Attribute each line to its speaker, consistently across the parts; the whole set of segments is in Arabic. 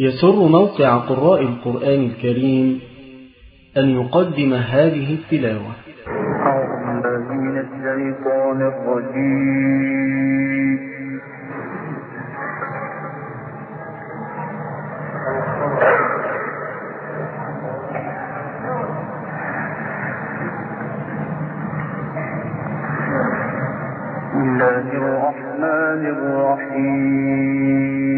Speaker 1: يسر موقع قراء القرآن الكريم أن يقدم هذه التلاوة.
Speaker 2: أعوذ من الشيطان الرجيم. الله الرحمن الرحيم.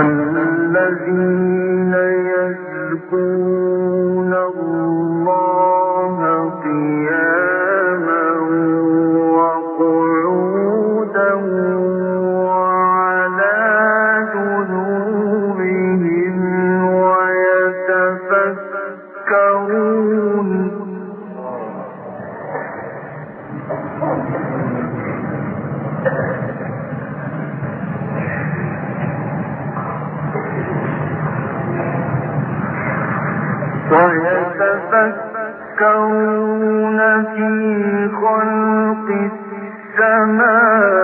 Speaker 2: الذين يذكرون الله يتفكرون في خلق السماوات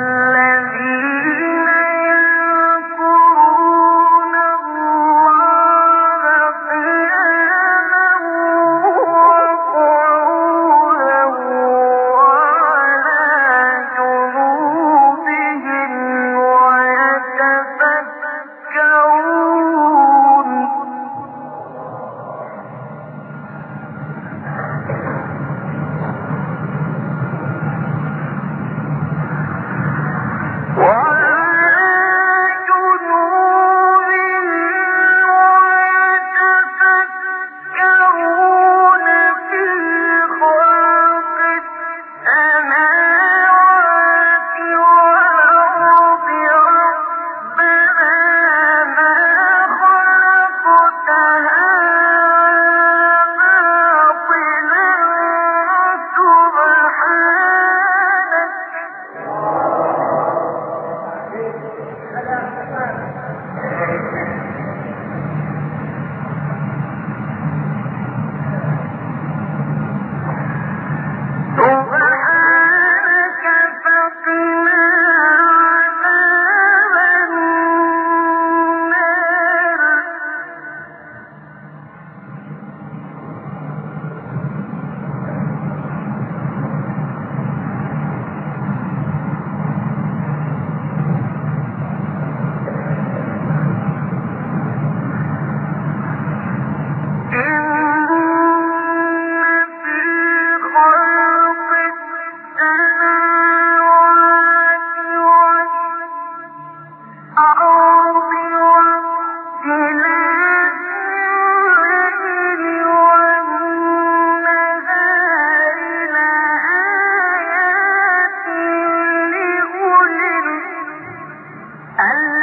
Speaker 2: and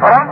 Speaker 2: Hello?